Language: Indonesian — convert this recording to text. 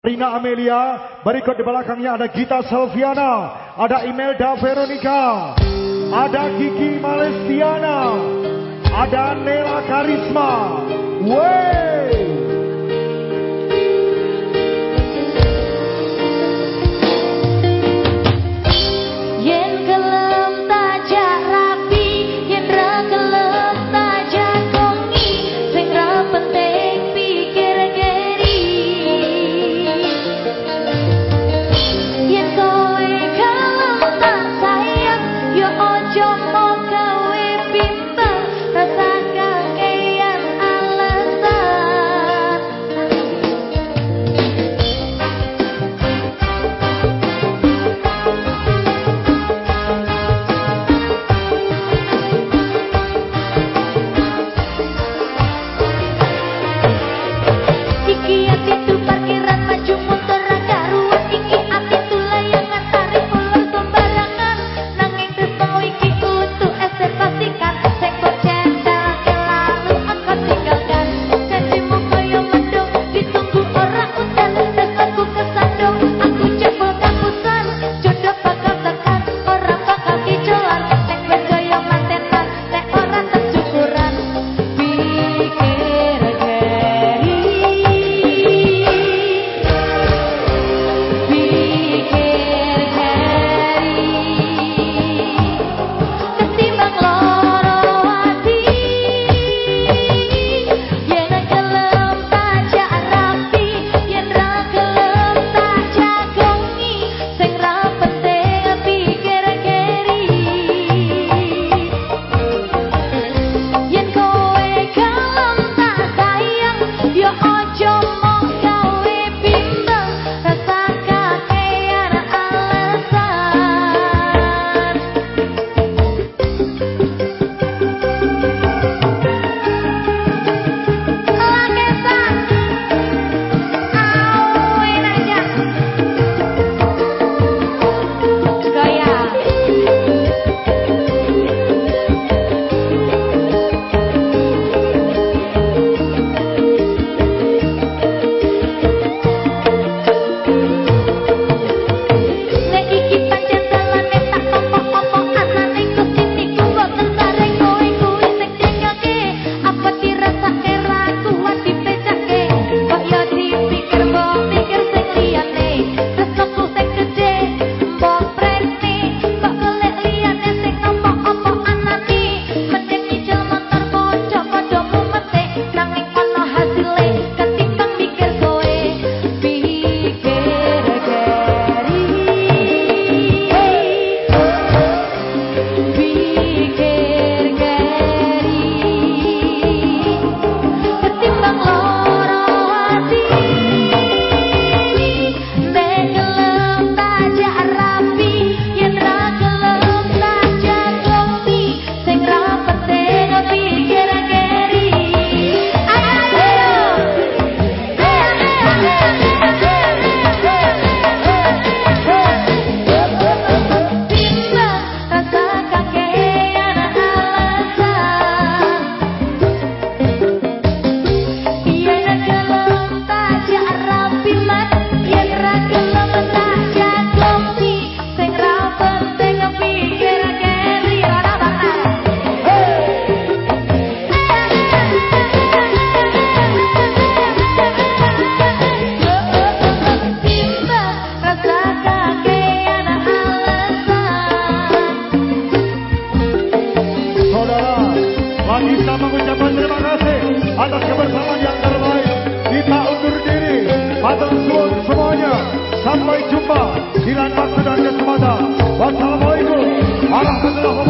Rina Amelia, berikut di belakangnya ada Gita Selviana, ada Imelda Veronica, ada Kiki Malestiana, ada Nela Karisma. Wey! ucapan terima kasih atas kebersamaan yang terbaik. Kita undur diri. Matur suwun semuanya. Sampai jumpa di lain waktu dan kesempatan. Wassalamualaikum warahmatullahi wabarakatuh.